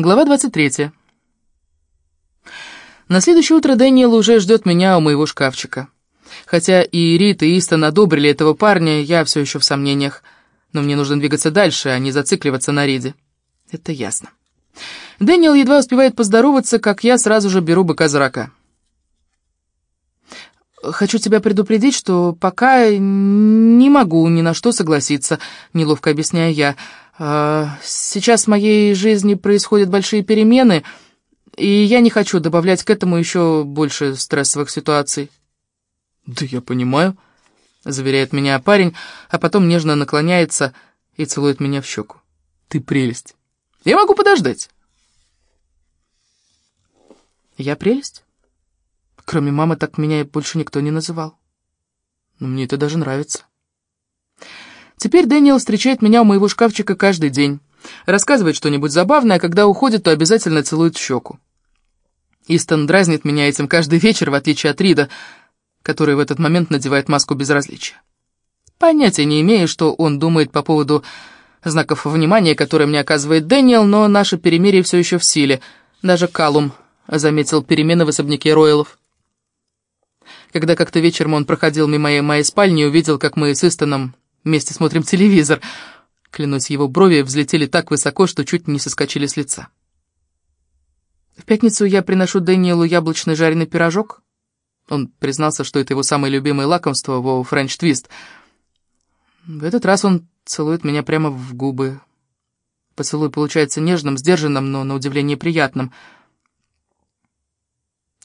Глава 23. На следующее утро Дэниел уже ждет меня у моего шкафчика. Хотя и Рит, и Истон одобрили этого парня, я все еще в сомнениях. Но мне нужно двигаться дальше, а не зацикливаться на Риде. Это ясно. Дэниел едва успевает поздороваться, как я сразу же беру быка за рака. «Хочу тебя предупредить, что пока не могу ни на что согласиться», — неловко объясняю я. А, сейчас в моей жизни происходят большие перемены, и я не хочу добавлять к этому еще больше стрессовых ситуаций. «Да я понимаю», — заверяет меня парень, а потом нежно наклоняется и целует меня в щеку. «Ты прелесть. Я могу подождать». «Я прелесть? Кроме мамы так меня больше никто не называл. Но мне это даже нравится». Теперь Дэниел встречает меня у моего шкафчика каждый день. Рассказывает что-нибудь забавное, а когда уходит, то обязательно целует щеку. Истон дразнит меня этим каждый вечер, в отличие от Рида, который в этот момент надевает маску безразличия. Понятия не имею, что он думает по поводу знаков внимания, которые мне оказывает Дэниел, но наше перемирие все еще в силе. Даже Калум заметил перемены в особняке Ройлов. Когда как-то вечером он проходил мимо моей спальни и увидел, как мы с Истоном Вместе смотрим телевизор. Клянусь, его брови взлетели так высоко, что чуть не соскочили с лица. В пятницу я приношу Дэниелу яблочный жареный пирожок. Он признался, что это его самое любимое лакомство во French Twist. В этот раз он целует меня прямо в губы. Поцелуй получается нежным, сдержанным, но на удивление приятным.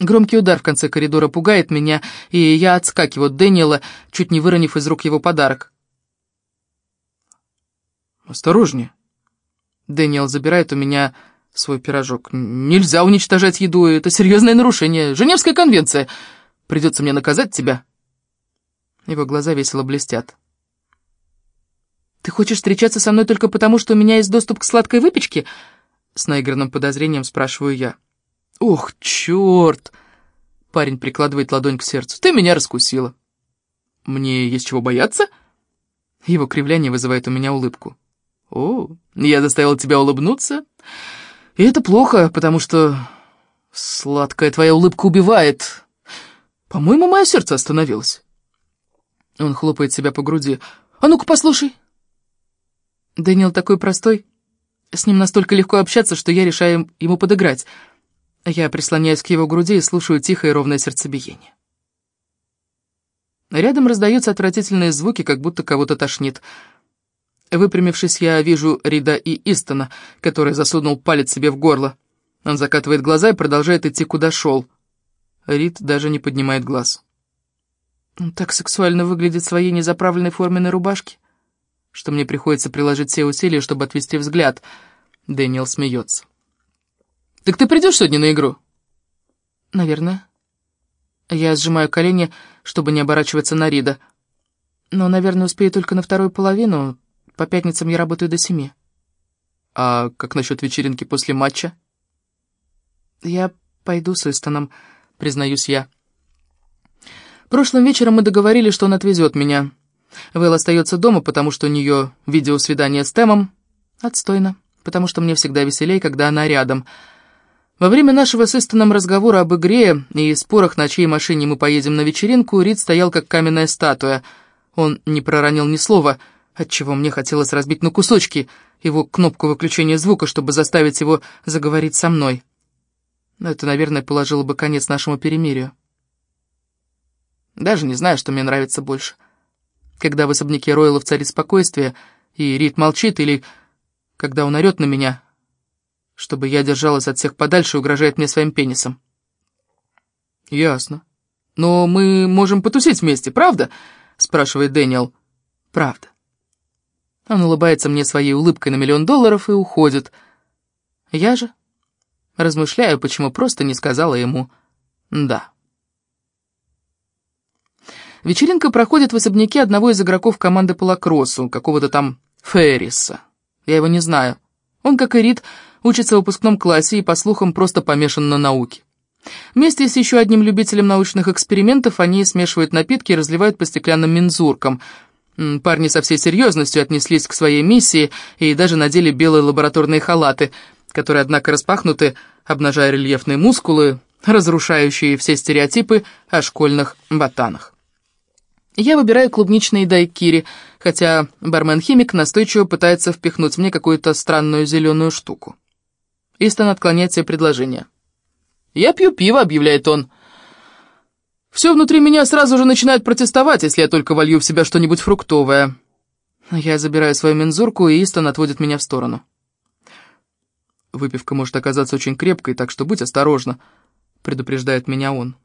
Громкий удар в конце коридора пугает меня, и я отскакиваю от Дэниела, чуть не выронив из рук его подарок. «Осторожнее!» Дэниел забирает у меня свой пирожок. «Нельзя уничтожать еду, это серьезное нарушение. Женевская конвенция. Придется мне наказать тебя». Его глаза весело блестят. «Ты хочешь встречаться со мной только потому, что у меня есть доступ к сладкой выпечке?» С наигранным подозрением спрашиваю я. «Ох, черт!» Парень прикладывает ладонь к сердцу. «Ты меня раскусила». «Мне есть чего бояться?» Его кривляние вызывает у меня улыбку. «О, я заставил тебя улыбнуться? И это плохо, потому что сладкая твоя улыбка убивает. По-моему, мое сердце остановилось». Он хлопает себя по груди. «А ну-ка, послушай». Дэниел такой простой. С ним настолько легко общаться, что я решаю ему подыграть. Я прислоняюсь к его груди и слушаю тихое и ровное сердцебиение. Рядом раздаются отвратительные звуки, как будто кого-то тошнит. Выпрямившись, я вижу Рида и Истона, который засунул палец себе в горло. Он закатывает глаза и продолжает идти, куда шел. Рид даже не поднимает глаз. Он так сексуально выглядит в своей незаправленной форменной рубашке, что мне приходится приложить все усилия, чтобы отвести взгляд. Дэниел смеется. «Так ты придешь сегодня на игру?» «Наверное». Я сжимаю колени, чтобы не оборачиваться на Рида. Но, наверное, успею только на вторую половину, по пятницам я работаю до семи. А как насчет вечеринки после матча? Я пойду с Истоном, признаюсь я. Прошлым вечером мы договорились, что он отвезет меня. Вэл остается дома, потому что у нее видеосвидание с Тэмом. Отстойно, потому что мне всегда веселей, когда она рядом. Во время нашего с Истоном разговора об игре и спорах, на чьей машине мы поедем на вечеринку, Рид стоял как каменная статуя. Он не проронил ни слова — отчего мне хотелось разбить на кусочки его кнопку выключения звука, чтобы заставить его заговорить со мной. Но это, наверное, положило бы конец нашему перемирию. Даже не знаю, что мне нравится больше. Когда в особняке Ройлов царит спокойствие, и Рид молчит, или когда он орет на меня, чтобы я держалась от всех подальше и угрожает мне своим пенисом. «Ясно. Но мы можем потусить вместе, правда?» — спрашивает Дэниел. «Правда». Он улыбается мне своей улыбкой на миллион долларов и уходит. Я же размышляю, почему просто не сказала ему «да». Вечеринка проходит в особняке одного из игроков команды по лакроссу, какого-то там Ферриса. Я его не знаю. Он, как и Рид, учится в выпускном классе и, по слухам, просто помешан на науке. Вместе с еще одним любителем научных экспериментов они смешивают напитки и разливают по стеклянным мензуркам — Парни со всей серьезностью отнеслись к своей миссии и даже надели белые лабораторные халаты. которые, однако, распахнуты, обнажая рельефные мускулы, разрушающие все стереотипы о школьных ботанах. Я выбираю клубничные дайкири, хотя бармен-химик настойчиво пытается впихнуть мне какую-то странную зеленую штуку. Истон отклоняет все предложения. «Я пью пиво», — объявляет он. «Все внутри меня сразу же начинает протестовать, если я только волью в себя что-нибудь фруктовое». Я забираю свою мензурку, и Истон отводит меня в сторону. «Выпивка может оказаться очень крепкой, так что будь осторожна», — предупреждает меня он.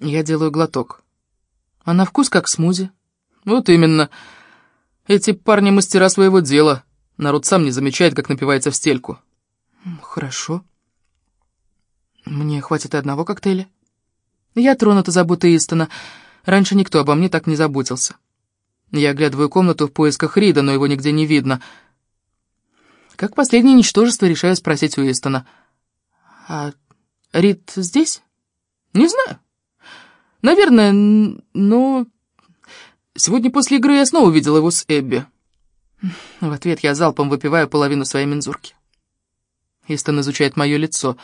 Я делаю глоток. А на вкус как смузи. Вот именно. Эти парни мастера своего дела. Народ сам не замечает, как напивается в стельку. Хорошо. Мне хватит одного коктейля. Я тронута заботой Истона. Раньше никто обо мне так не заботился. Я оглядываю комнату в поисках Рида, но его нигде не видно — как последнее ничтожество решаю спросить у Истона. «А Рид здесь?» «Не знаю. Наверное, но...» Сегодня после игры я снова увидел его с Эбби. В ответ я залпом выпиваю половину своей мензурки. Истон изучает мое лицо.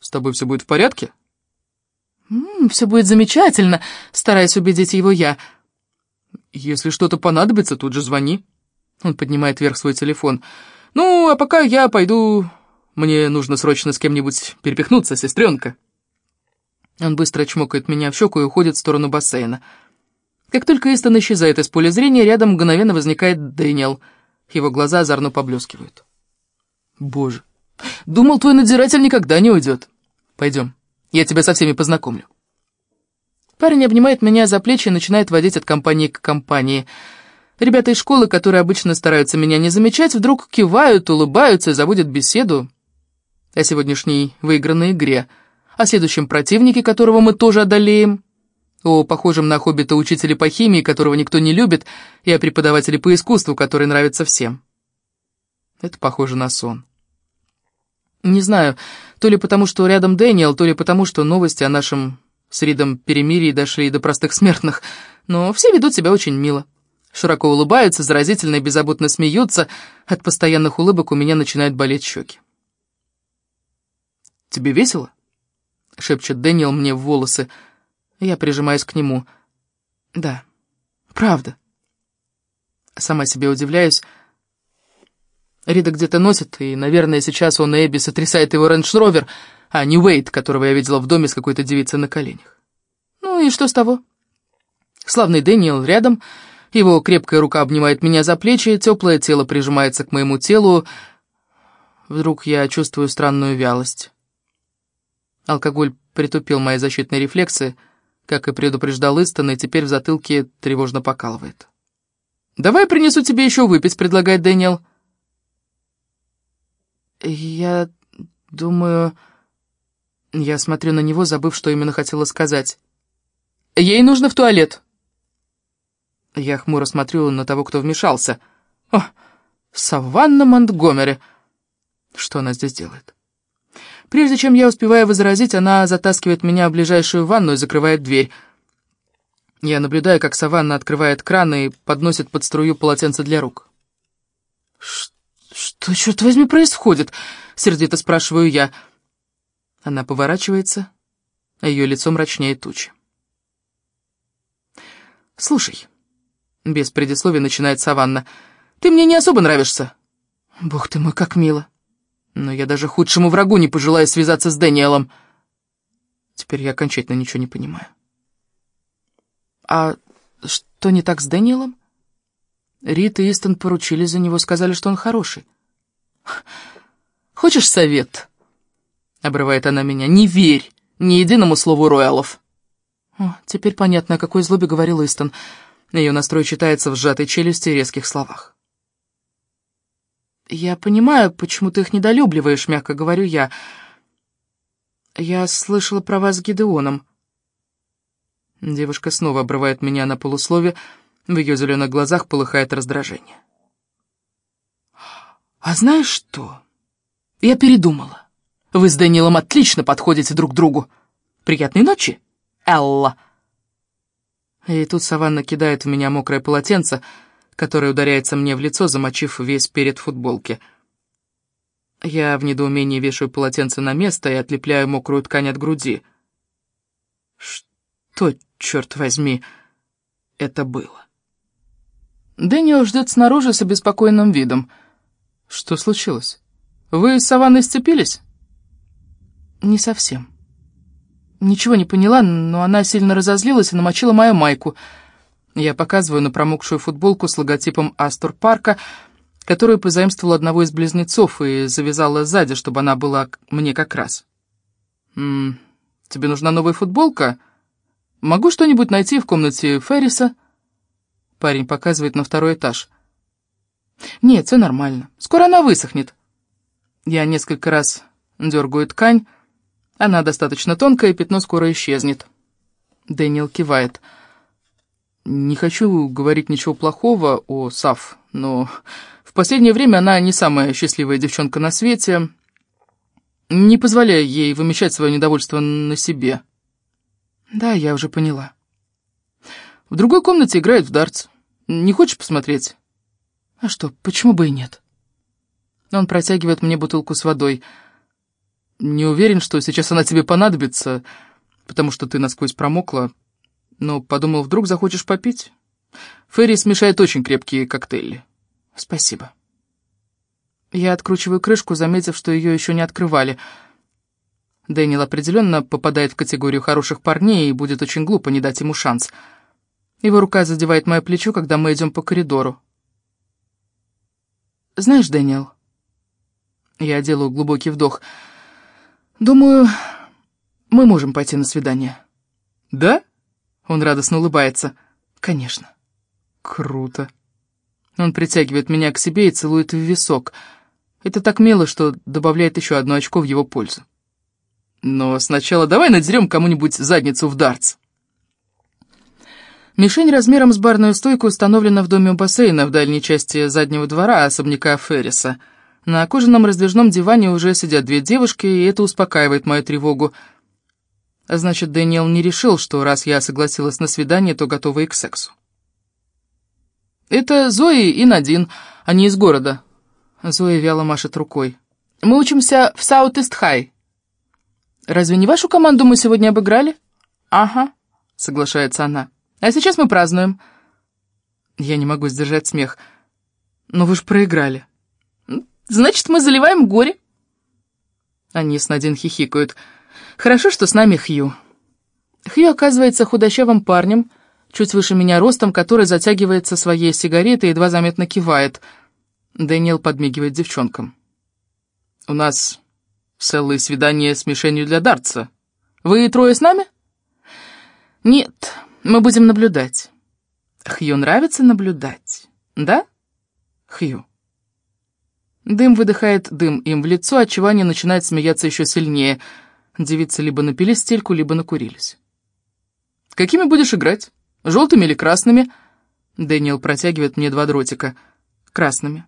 «С тобой все будет в порядке?» «Все будет замечательно», — стараясь убедить его я. «Если что-то понадобится, тут же звони». Он поднимает вверх свой телефон. «Ну, а пока я пойду... Мне нужно срочно с кем-нибудь перепихнуться, сестренка». Он быстро чмокает меня в щеку и уходит в сторону бассейна. Как только Истон исчезает из поля зрения, рядом мгновенно возникает Дэниел. Его глаза озорно поблескивают. «Боже, думал, твой надзиратель никогда не уйдет. Пойдем, я тебя со всеми познакомлю». Парень обнимает меня за плечи и начинает водить от компании к компании — Ребята из школы, которые обычно стараются меня не замечать, вдруг кивают, улыбаются и заводят беседу о сегодняшней выигранной игре, о следующем противнике, которого мы тоже одолеем, о похожем на хоббита учителе по химии, которого никто не любит, и о преподавателе по искусству, который нравится всем. Это похоже на сон. Не знаю, то ли потому, что рядом Дэниел, то ли потому, что новости о нашем с Ридом перемирии дошли до простых смертных, но все ведут себя очень мило. Широко улыбаются, заразительно и беззаботно смеются. От постоянных улыбок у меня начинают болеть щеки. «Тебе весело?» — шепчет Дэниел мне в волосы. Я прижимаюсь к нему. «Да, правда». Сама себе удивляюсь. Рида где-то носит, и, наверное, сейчас он и Эбби сотрясают его Range Rover, а не Уэйт, которого я видела в доме с какой-то девицей на коленях. Ну и что с того? Славный Дэниел рядом — его крепкая рука обнимает меня за плечи, теплое тело прижимается к моему телу. Вдруг я чувствую странную вялость. Алкоголь притупил мои защитные рефлексы, как и предупреждал Истон, и теперь в затылке тревожно покалывает. «Давай принесу тебе еще выпить», — предлагает Дэниел. «Я думаю...» Я смотрю на него, забыв, что именно хотела сказать. «Ей нужно в туалет», я хмуро смотрю на того, кто вмешался. О, Саванна Монтгомери. Что она здесь делает? Прежде чем я успеваю возразить, она затаскивает меня в ближайшую ванну и закрывает дверь. Я наблюдаю, как Саванна открывает кран и подносит под струю полотенце для рук. «Что, черт возьми, происходит?» — сердито спрашиваю я. Она поворачивается, а ее лицо мрачнее тучи. «Слушай», без предисловия начинает Саванна. «Ты мне не особо нравишься». «Бог ты мой, как мило. Но я даже худшему врагу не пожелаю связаться с Дэниелом». Теперь я окончательно ничего не понимаю. «А что не так с Дэниелом?» Рит и Истон поручили за него, сказали, что он хороший. «Хочешь совет?» — обрывает она меня. «Не верь ни единому слову Роялов». О, теперь понятно, о какой злобе говорил Истон. Ее настрой читается в сжатой челюсти и резких словах. «Я понимаю, почему ты их недолюбливаешь», — мягко говорю я. «Я слышала про вас с Гидеоном». Девушка снова обрывает меня на полуслове, в ее зеленых глазах полыхает раздражение. «А знаешь что? Я передумала. Вы с Данилом отлично подходите друг другу. Приятной ночи, Элла!» И тут Саванна кидает в меня мокрое полотенце, которое ударяется мне в лицо, замочив весь перед футболки. Я в недоумении вешаю полотенце на место и отлепляю мокрую ткань от груди. Что, черт возьми, это было? Дэниел ждет снаружи с обеспокоенным видом. Что случилось? Вы с Саванной сцепились? Не совсем. Ничего не поняла, но она сильно разозлилась и намочила мою майку. Я показываю на промокшую футболку с логотипом Астор Парка, которую позаимствовала одного из близнецов и завязала сзади, чтобы она была мне как раз. «М -м, «Тебе нужна новая футболка? Могу что-нибудь найти в комнате Ферриса?» Парень показывает на второй этаж. «Нет, все нормально. Скоро она высохнет». Я несколько раз дергаю ткань. Она достаточно тонкая, пятно скоро исчезнет. Дэниел кивает. «Не хочу говорить ничего плохого о Сав, но в последнее время она не самая счастливая девчонка на свете. Не позволяя ей вымещать свое недовольство на себе». «Да, я уже поняла». В другой комнате играет в дартс. Не хочешь посмотреть? А что, почему бы и нет? Он протягивает мне бутылку с водой. Не уверен, что сейчас она тебе понадобится, потому что ты насквозь промокла. Но подумал, вдруг захочешь попить? Ферри смешает очень крепкие коктейли. Спасибо. Я откручиваю крышку, заметив, что ее еще не открывали. Дэниел определенно попадает в категорию хороших парней, и будет очень глупо не дать ему шанс — его рука задевает мое плечо, когда мы идем по коридору. «Знаешь, Дэниел...» Я делаю глубокий вдох. «Думаю, мы можем пойти на свидание». «Да?» Он радостно улыбается. «Конечно». «Круто». Он притягивает меня к себе и целует в висок. Это так мило, что добавляет еще одно очко в его пользу. «Но сначала давай надерем кому-нибудь задницу в дартс». Мишень размером с барную стойку установлена в доме у бассейна в дальней части заднего двора особняка Ферриса. На кожаном раздвижном диване уже сидят две девушки, и это успокаивает мою тревогу. Значит, Дэниел не решил, что раз я согласилась на свидание, то готова и к сексу. «Это Зои и Надин, они из города». Зоя вяло машет рукой. «Мы учимся в Саут-Ист-Хай». «Разве не вашу команду мы сегодня обыграли?» «Ага», — соглашается она. А сейчас мы празднуем». Я не могу сдержать смех. «Но вы же проиграли». «Значит, мы заливаем горе». Они с Надин хихикают. «Хорошо, что с нами Хью». Хью оказывается худощавым парнем, чуть выше меня ростом, который затягивается своей сигаретой и едва заметно кивает. Дэниел подмигивает девчонкам. «У нас целое свидание с мишенью для дартса. Вы трое с нами?» «Нет, мы будем наблюдать. Хью нравится наблюдать, да? Хью. Дым выдыхает дым им в лицо, отчего они начинают смеяться еще сильнее. Девицы либо напили стельку, либо накурились. «Какими будешь играть? Желтыми или красными?» Дэниел протягивает мне два дротика. «Красными».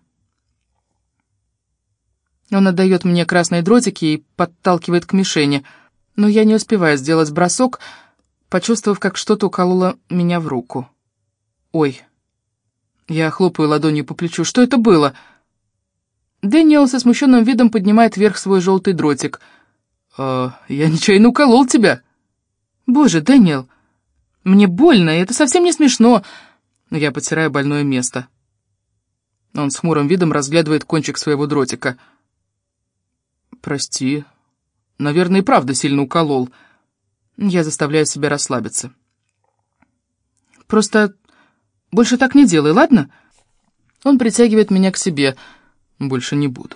Он отдает мне красные дротики и подталкивает к мишени, но я не успеваю сделать бросок, почувствовав, как что-то укололо меня в руку. «Ой!» Я хлопаю ладонью по плечу. «Что это было?» Дэниел со смущенным видом поднимает вверх свой желтый дротик. «Э, «Я нечаянно уколол тебя». «Боже, Дэниел, мне больно, и это совсем не смешно». Я потираю больное место. Он с хмурым видом разглядывает кончик своего дротика. «Прости. Наверное, и правда сильно уколол». Я заставляю себя расслабиться. «Просто больше так не делай, ладно?» Он притягивает меня к себе. «Больше не буду».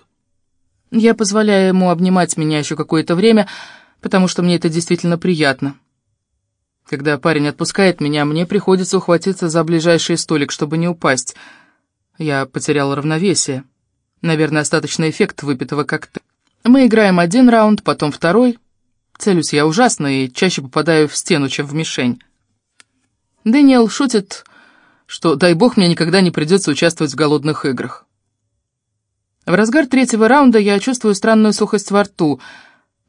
Я позволяю ему обнимать меня еще какое-то время, потому что мне это действительно приятно. Когда парень отпускает меня, мне приходится ухватиться за ближайший столик, чтобы не упасть. Я потерял равновесие. Наверное, остаточный эффект выпитого коктейля. Мы играем один раунд, потом второй, Целюсь я ужасно и чаще попадаю в стену, чем в мишень. Дэниел шутит, что, дай бог, мне никогда не придется участвовать в голодных играх. В разгар третьего раунда я чувствую странную сухость во рту.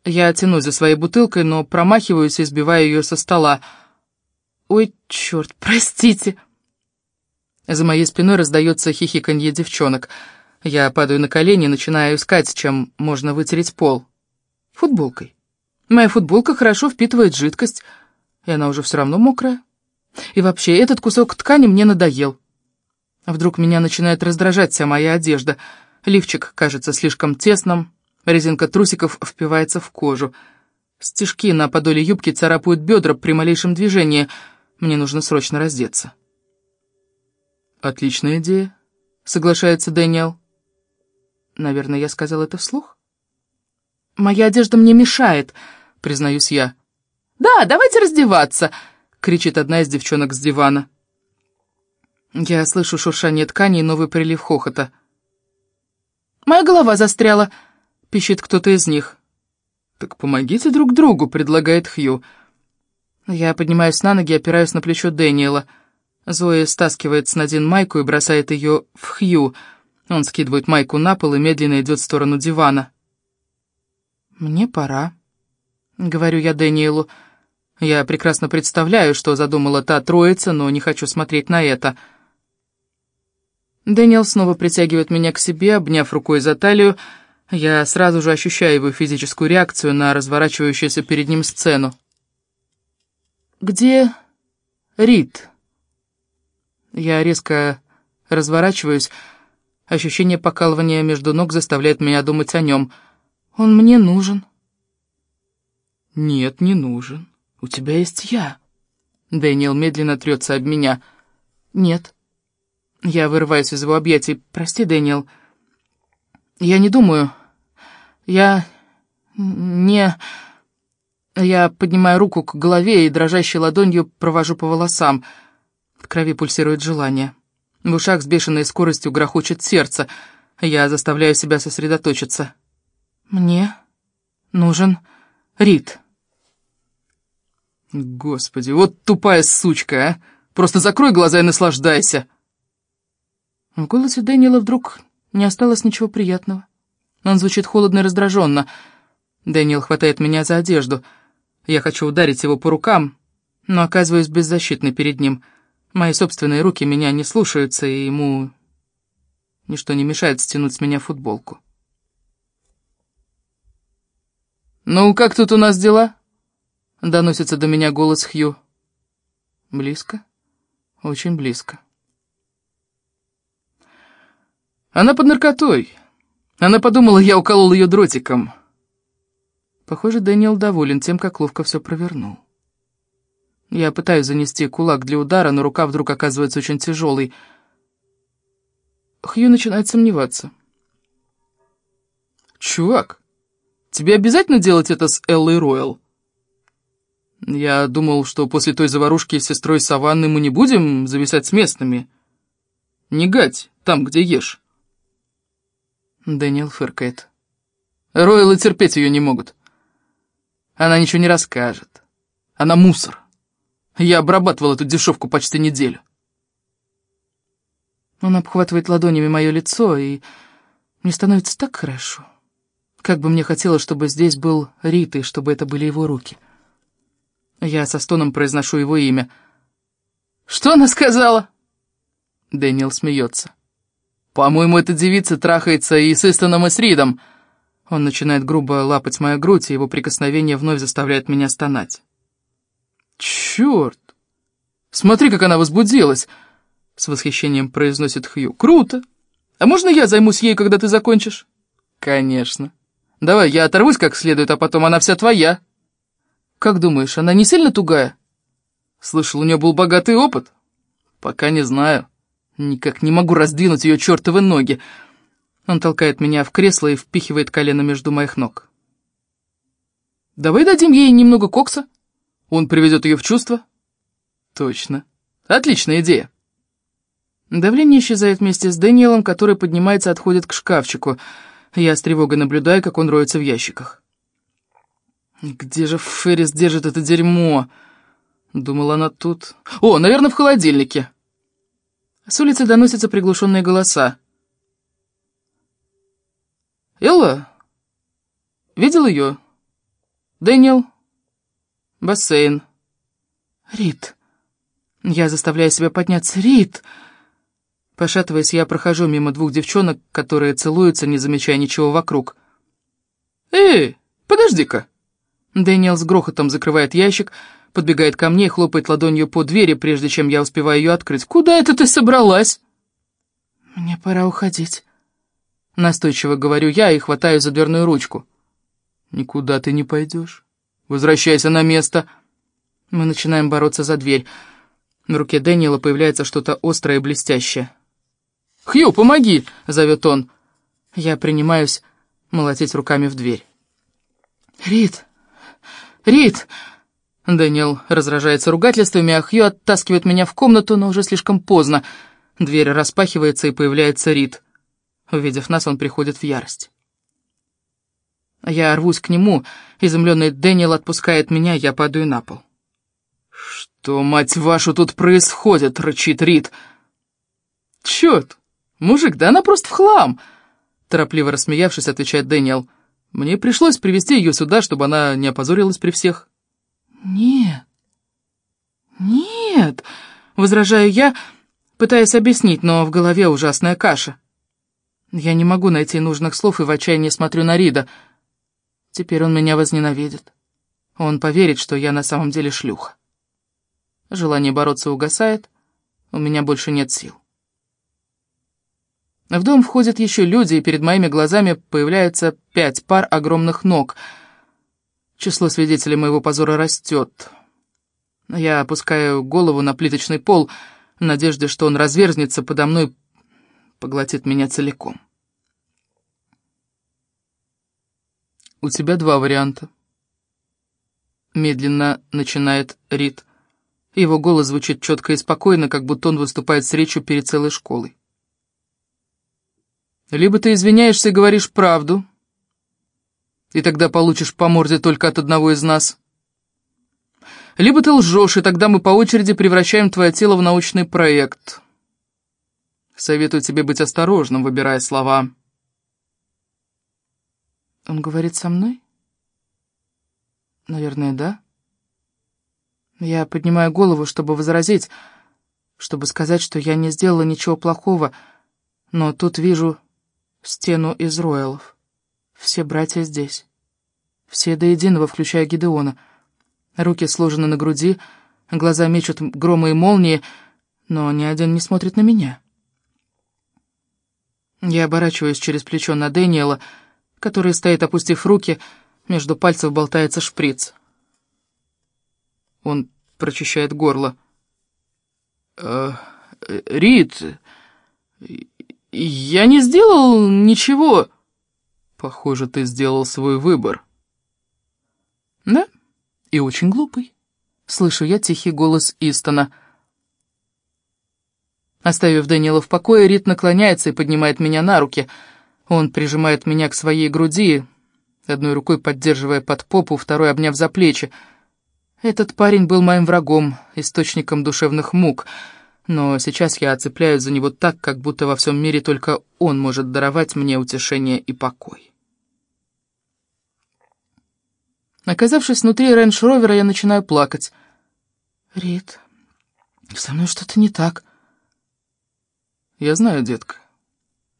Я тянусь за своей бутылкой, но промахиваюсь и сбиваю ее со стола. «Ой, черт, простите!» За моей спиной раздается хихиканье девчонок. Я падаю на колени и начинаю искать, чем можно вытереть пол. Футболкой. Моя футболка хорошо впитывает жидкость, и она уже все равно мокрая. И вообще, этот кусок ткани мне надоел. Вдруг меня начинает раздражать вся моя одежда. Лифчик кажется слишком тесным, резинка трусиков впивается в кожу. Стежки на подоле юбки царапают бедра при малейшем движении. Мне нужно срочно раздеться. «Отличная идея», — соглашается Дэниел. Наверное, я сказал это вслух? «Моя одежда мне мешает», — признаюсь я. «Да, давайте раздеваться», — кричит одна из девчонок с дивана. Я слышу шуршание ткани и новый прилив хохота. «Моя голова застряла», — пищит кто-то из них. «Так помогите друг другу», — предлагает Хью. Я поднимаюсь на ноги и опираюсь на плечо Дэниела. Зоя стаскивает с Надин майку и бросает ее в Хью. Он скидывает майку на пол и медленно идет в сторону дивана. «Мне пора», — говорю я Дэниелу. Я прекрасно представляю, что задумала та троица, но не хочу смотреть на это. Дэниел снова притягивает меня к себе, обняв рукой за талию. Я сразу же ощущаю его физическую реакцию на разворачивающуюся перед ним сцену. «Где Рид?» Я резко разворачиваюсь. Ощущение покалывания между ног заставляет меня думать о нем — он мне нужен. Нет, не нужен. У тебя есть я. Дэниел медленно трется об меня. Нет. Я вырываюсь из его объятий. Прости, Дэниел. Я не думаю. Я... не... Я поднимаю руку к голове и дрожащей ладонью провожу по волосам. В крови пульсирует желание. В ушах с бешеной скоростью грохочет сердце. Я заставляю себя сосредоточиться. «Мне нужен Рид». «Господи, вот тупая сучка, а! Просто закрой глаза и наслаждайся!» В голосе Дэниела вдруг не осталось ничего приятного. Он звучит холодно и раздраженно. Дэниел хватает меня за одежду. Я хочу ударить его по рукам, но оказываюсь беззащитной перед ним. Мои собственные руки меня не слушаются, и ему ничто не мешает стянуть с меня футболку. «Ну, как тут у нас дела?» — доносится до меня голос Хью. Близко, очень близко. Она под наркотой. Она подумала, я уколол ее дротиком. Похоже, Дэниел доволен тем, как ловко все провернул. Я пытаюсь занести кулак для удара, но рука вдруг оказывается очень тяжелой. Хью начинает сомневаться. «Чувак, Тебе обязательно делать это с Эллой Ройл?» «Я думал, что после той заварушки с сестрой Саванны мы не будем зависать с местными. Не гать там, где ешь». Дэниел фыркает. «Ройлы терпеть ее не могут. Она ничего не расскажет. Она мусор. Я обрабатывал эту дешевку почти неделю». Он обхватывает ладонями мое лицо, и мне становится так хорошо. Как бы мне хотелось, чтобы здесь был Рит, и чтобы это были его руки. Я со стоном произношу его имя. «Что она сказала?» Дэниел смеется. «По-моему, эта девица трахается и с Истоном, и с Ридом». Он начинает грубо лапать мою грудь, и его прикосновение вновь заставляет меня стонать. «Черт! Смотри, как она возбудилась!» С восхищением произносит Хью. «Круто! А можно я займусь ей, когда ты закончишь?» «Конечно!» Давай, я оторвусь как следует, а потом она вся твоя. Как думаешь, она не сильно тугая? Слышал, у нее был богатый опыт? Пока не знаю. Никак не могу раздвинуть ее чертовы ноги. Он толкает меня в кресло и впихивает колено между моих ног. Давай дадим ей немного кокса. Он приведет ее в чувство. Точно. Отличная идея. Давление исчезает вместе с Дэниелом, который поднимается и отходит к шкафчику — я с тревогой наблюдаю, как он роется в ящиках. «Где же Феррис держит это дерьмо?» Думала она тут. «О, наверное, в холодильнике!» С улицы доносятся приглушенные голоса. «Элла? Видел ее?» «Дэниел?» «Бассейн?» «Рит!» Я заставляю себя подняться. «Рит!» Пошатываясь, я прохожу мимо двух девчонок, которые целуются, не замечая ничего вокруг. «Эй, подожди-ка!» Дэниел с грохотом закрывает ящик, подбегает ко мне и хлопает ладонью по двери, прежде чем я успеваю ее открыть. «Куда это ты собралась?» «Мне пора уходить», — настойчиво говорю я и хватаю за дверную ручку. «Никуда ты не пойдешь. Возвращайся на место». Мы начинаем бороться за дверь. На руке Дэниела появляется что-то острое и блестящее. «Хью, помоги!» — зовет он. Я принимаюсь молотить руками в дверь. «Рит! Рит!» Дэниел раздражается ругательствами, а Хью оттаскивает меня в комнату, но уже слишком поздно. Дверь распахивается, и появляется Рит. Увидев нас, он приходит в ярость. Я рвусь к нему, изумленный Дэниел отпускает меня, я падаю на пол. «Что, мать вашу, тут происходит?» — рычит Рит. «Черт! Мужик, да она просто в хлам!» Торопливо рассмеявшись, отвечает Дэниел. «Мне пришлось привести ее сюда, чтобы она не опозорилась при всех». «Нет, нет!» — возражаю я, пытаясь объяснить, но в голове ужасная каша. Я не могу найти нужных слов и в отчаянии смотрю на Рида. Теперь он меня возненавидит. Он поверит, что я на самом деле шлюха. Желание бороться угасает, у меня больше нет сил. В дом входят еще люди, и перед моими глазами появляются пять пар огромных ног. Число свидетелей моего позора растет. Я опускаю голову на плиточный пол, в надежде, что он разверзнется подо мной, поглотит меня целиком. «У тебя два варианта», — медленно начинает Рид. Его голос звучит четко и спокойно, как будто он выступает с речью перед целой школой. Либо ты извиняешься и говоришь правду, и тогда получишь по морде только от одного из нас. Либо ты лжешь, и тогда мы по очереди превращаем твое тело в научный проект. Советую тебе быть осторожным, выбирая слова. Он говорит со мной? Наверное, да. Я поднимаю голову, чтобы возразить, чтобы сказать, что я не сделала ничего плохого, но тут вижу стену из роялов. Все братья здесь. Все до единого, включая Гидеона. Руки сложены на груди, глаза мечут громы и молнии, но ни один не смотрит на меня. Я оборачиваюсь через плечо на Дэниела, который стоит, опустив руки, между пальцев болтается шприц. Он прочищает горло. «Э, «Рит, «Я не сделал ничего». «Похоже, ты сделал свой выбор». «Да, и очень глупый», — слышу я тихий голос Истона. Оставив Дэниела в покое, Рит наклоняется и поднимает меня на руки. Он прижимает меня к своей груди, одной рукой поддерживая под попу, второй обняв за плечи. Этот парень был моим врагом, источником душевных мук — но сейчас я цепляюсь за него так, как будто во всем мире только он может даровать мне утешение и покой. Оказавшись внутри рейндж-ровера, я начинаю плакать. «Рит, со мной что-то не так». «Я знаю, детка,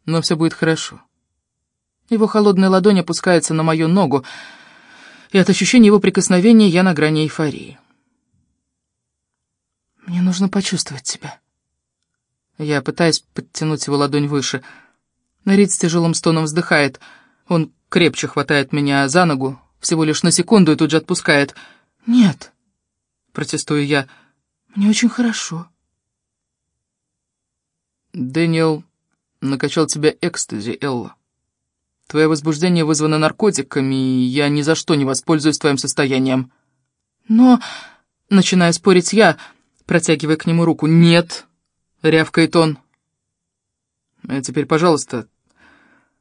но все будет хорошо». Его холодная ладонь опускается на мою ногу, и от ощущения его прикосновения я на грани эйфории. Мне нужно почувствовать тебя. Я пытаюсь подтянуть его ладонь выше. Рид с тяжелым стоном вздыхает. Он крепче хватает меня за ногу, всего лишь на секунду и тут же отпускает. «Нет», — протестую я, — «мне очень хорошо». «Дэниел накачал тебя экстази, Элла. Твое возбуждение вызвано наркотиками, и я ни за что не воспользуюсь твоим состоянием». «Но...» — начинаю спорить я, — протягивая к нему руку. «Нет!» — рявкает он. «А теперь, пожалуйста,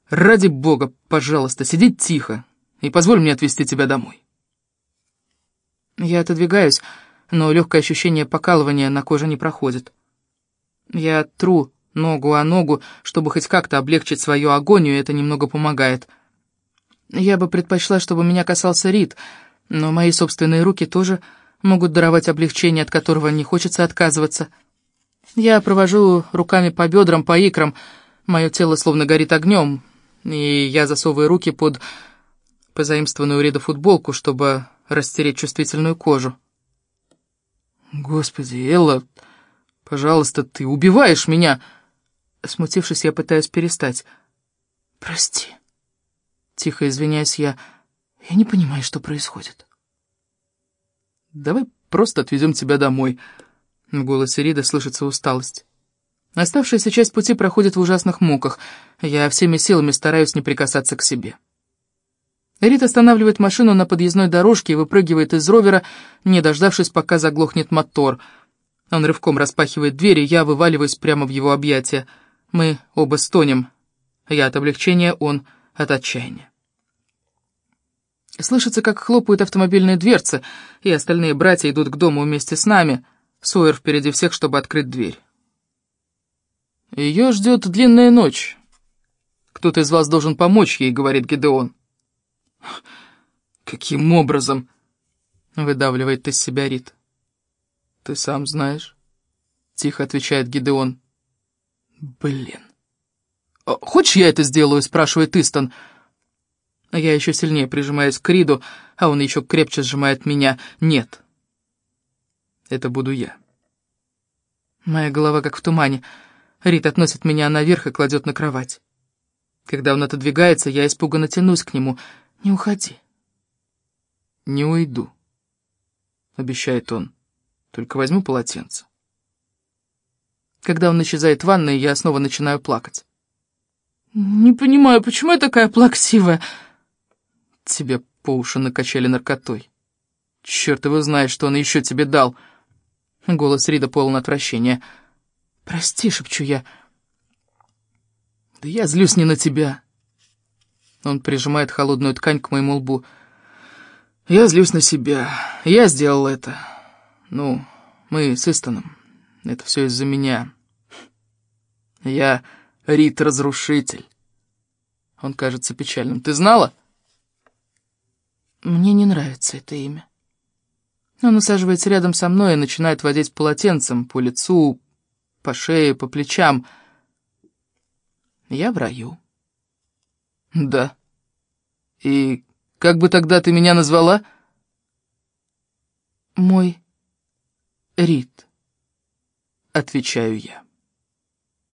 ради бога, пожалуйста, сиди тихо и позволь мне отвезти тебя домой». Я отодвигаюсь, но легкое ощущение покалывания на коже не проходит. Я тру ногу о ногу, чтобы хоть как-то облегчить свою агонию, это немного помогает. Я бы предпочла, чтобы меня касался Рид, но мои собственные руки тоже могут даровать облегчение, от которого не хочется отказываться. Я провожу руками по бедрам, по икрам. Мое тело словно горит огнем, и я засовываю руки под позаимствованную Рида футболку, чтобы растереть чувствительную кожу. «Господи, Элла, пожалуйста, ты убиваешь меня!» Смутившись, я пытаюсь перестать. «Прости». Тихо извиняюсь я. Я не понимаю, что происходит. «Давай просто отвезем тебя домой». В голосе Рида слышится усталость. Оставшаяся часть пути проходит в ужасных муках. Я всеми силами стараюсь не прикасаться к себе. Рид останавливает машину на подъездной дорожке и выпрыгивает из ровера, не дождавшись, пока заглохнет мотор. Он рывком распахивает дверь, и я вываливаюсь прямо в его объятия. Мы оба стонем. Я от облегчения, он от отчаяния. Слышится, как хлопают автомобильные дверцы, и остальные братья идут к дому вместе с нами. Сойер впереди всех, чтобы открыть дверь. «Ее ждет длинная ночь. Кто-то из вас должен помочь ей», — говорит Гедеон. «Каким образом?» — выдавливает из себя Рит. «Ты сам знаешь», — тихо отвечает Гидеон. «Блин». «А «Хочешь, я это сделаю?» — спрашивает Истон. Я еще сильнее прижимаюсь к Риду, а он еще крепче сжимает меня. «Нет». «Это буду я». Моя голова как в тумане. Рит относит меня наверх и кладет на кровать. Когда он отодвигается, я испуганно тянусь к нему. «Не уходи». «Не уйду», — обещает он. «Только возьму полотенце». Когда он исчезает в ванной, я снова начинаю плакать. «Не понимаю, почему я такая плаксивая?» Тебе по уши накачали наркотой. Черт его знает, что он еще тебе дал. Голос Рида полон отвращения. «Прости», — шепчу я. «Да я злюсь не на тебя». Он прижимает холодную ткань к моему лбу. «Я злюсь на себя. Я сделал это. Ну, мы с Истоном. Это все из-за меня. Я Рит-разрушитель». Он кажется печальным. «Ты знала?» Мне не нравится это имя. Он усаживается рядом со мной и начинает водить полотенцем по лицу, по шее, по плечам. Я в раю. Да. И как бы тогда ты меня назвала? Мой Рит, отвечаю я.